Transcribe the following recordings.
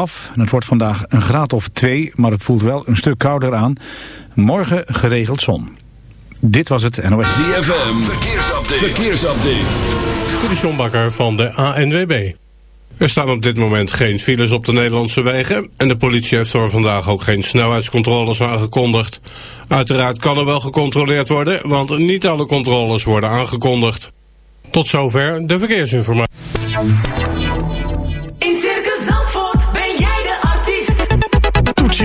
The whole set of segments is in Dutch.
af. En het wordt vandaag een graad of twee, maar het voelt wel een stuk kouder aan. Morgen geregeld zon. Dit was het NOS. ZFM, verkeersupdate. verkeersupdate. De Sjombakker van de ANWB. Er staan op dit moment geen files op de Nederlandse wegen... en de politie heeft voor vandaag ook geen snelheidscontroles aangekondigd. Uiteraard kan er wel gecontroleerd worden... want niet alle controles worden aangekondigd. Tot zover de verkeersinformatie.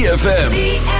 ZFM.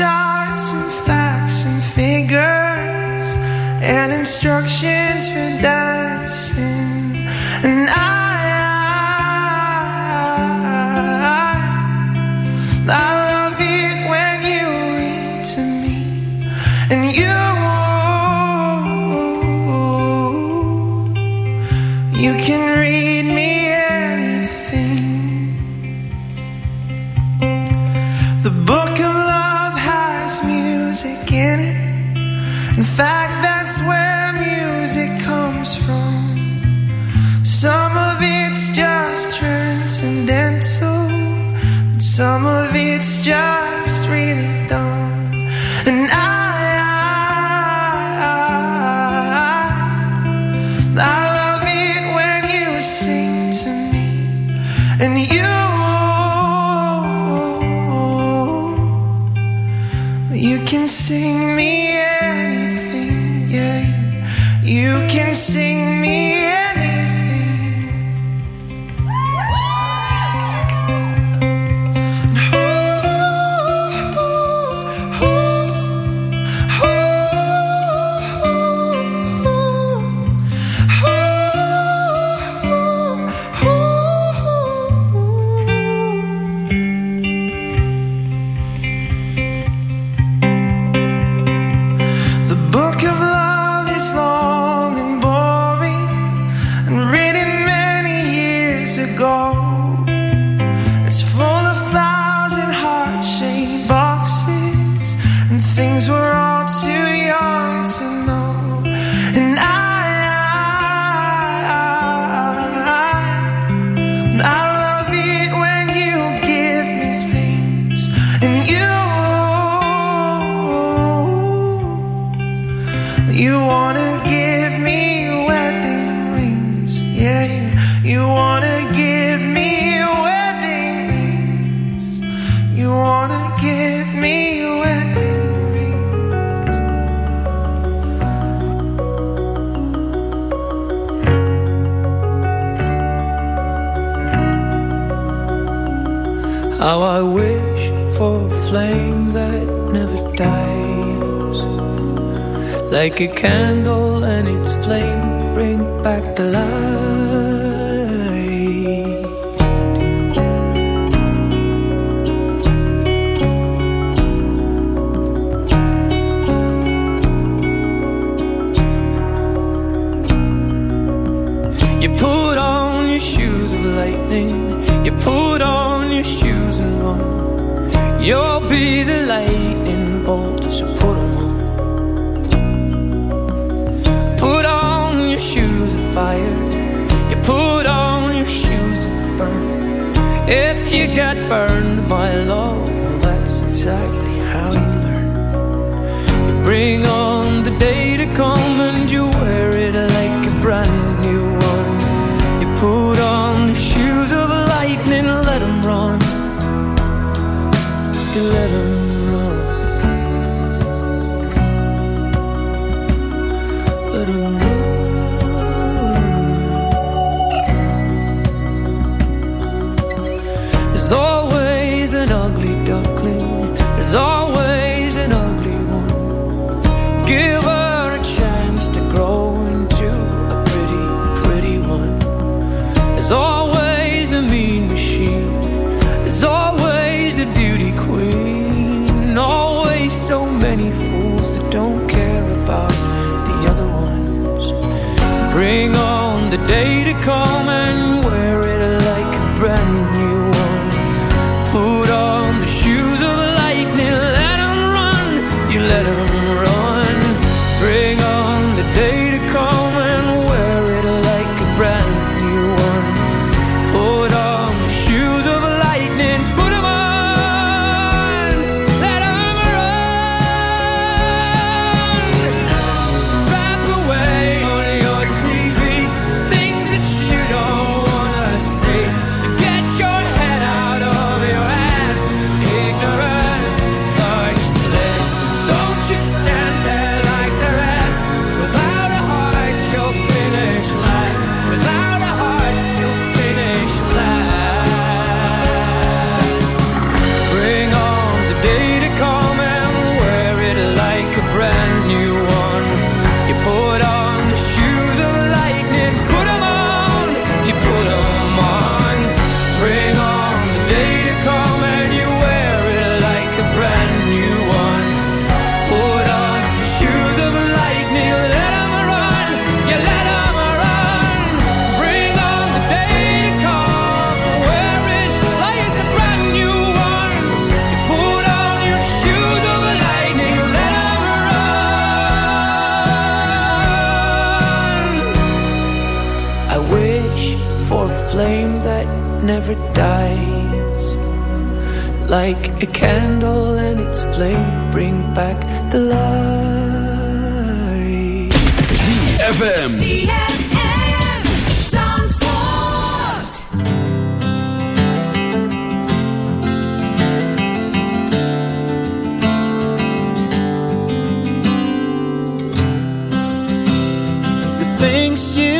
Charts and facts and figures and instructions for dancing. for a flame that never dies. Like a candle and its flame bring back the light. ZFM ZFM things you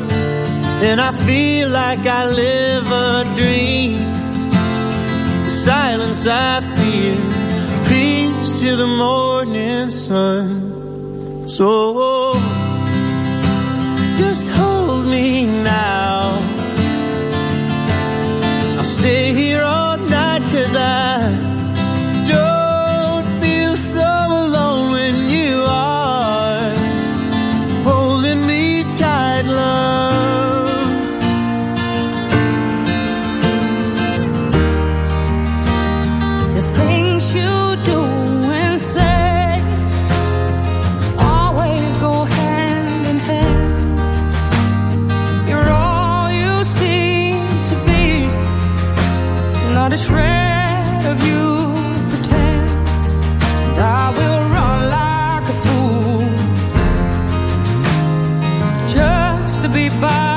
and I feel like I live a dream. The silence I feel Peace to the morning sun. So just hold me now. goodbye.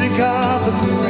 Music of the parade.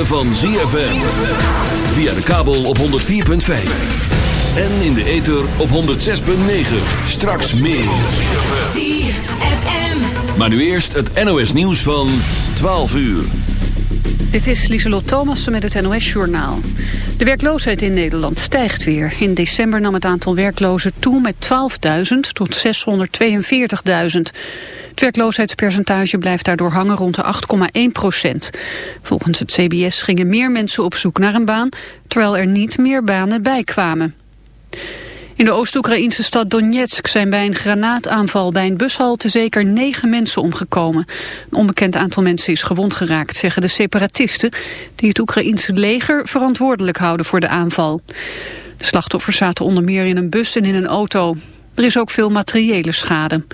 Ritme van ZFM. Via de kabel op 104.5. En in de ether op 106.9. Straks meer. Maar nu eerst het NOS nieuws van 12 uur. Dit is Lieselot Thomassen met het NOS-journaal. De werkloosheid in Nederland stijgt weer. In december nam het aantal werklozen toe met 12.000 tot 642.000. Het werkloosheidspercentage blijft daardoor hangen rond de 8,1 procent. Volgens het CBS gingen meer mensen op zoek naar een baan... terwijl er niet meer banen bijkwamen. In de Oost-Oekraïnse stad Donetsk zijn bij een granaataanval bij een bushalte zeker negen mensen omgekomen. Een onbekend aantal mensen is gewond geraakt, zeggen de separatisten, die het Oekraïense leger verantwoordelijk houden voor de aanval. De slachtoffers zaten onder meer in een bus en in een auto. Er is ook veel materiële schade.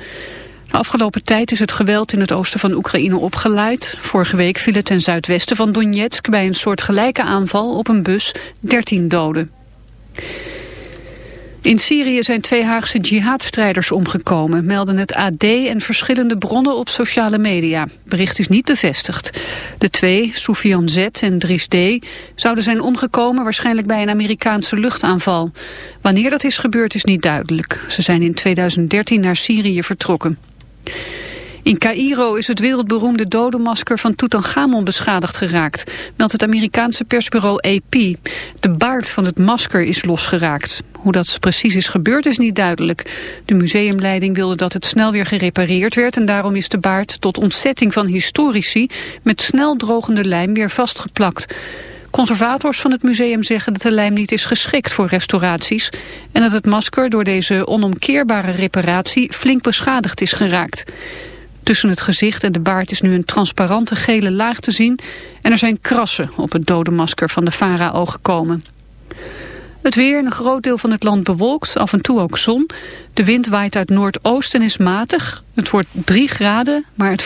De afgelopen tijd is het geweld in het oosten van Oekraïne opgeleid. Vorige week viel het ten zuidwesten van Donetsk bij een soort gelijke aanval op een bus 13 doden. In Syrië zijn twee Haagse jihadstrijders omgekomen, melden het AD en verschillende bronnen op sociale media. Bericht is niet bevestigd. De twee, Soufian Z en Dries D, zouden zijn omgekomen waarschijnlijk bij een Amerikaanse luchtaanval. Wanneer dat is gebeurd is niet duidelijk. Ze zijn in 2013 naar Syrië vertrokken. In Cairo is het wereldberoemde dodenmasker van Tutankhamon beschadigd geraakt, meldt het Amerikaanse persbureau AP. De baard van het masker is losgeraakt. Hoe dat precies is gebeurd is niet duidelijk. De museumleiding wilde dat het snel weer gerepareerd werd en daarom is de baard tot ontzetting van historici met snel drogende lijm weer vastgeplakt. Conservators van het museum zeggen dat de lijm niet is geschikt voor restauraties en dat het masker door deze onomkeerbare reparatie flink beschadigd is geraakt. Tussen het gezicht en de baard is nu een transparante gele laag te zien... en er zijn krassen op het dode masker van de farao gekomen. Het weer in een groot deel van het land bewolkt, af en toe ook zon. De wind waait uit noordoosten en is matig. Het wordt 3 graden, maar het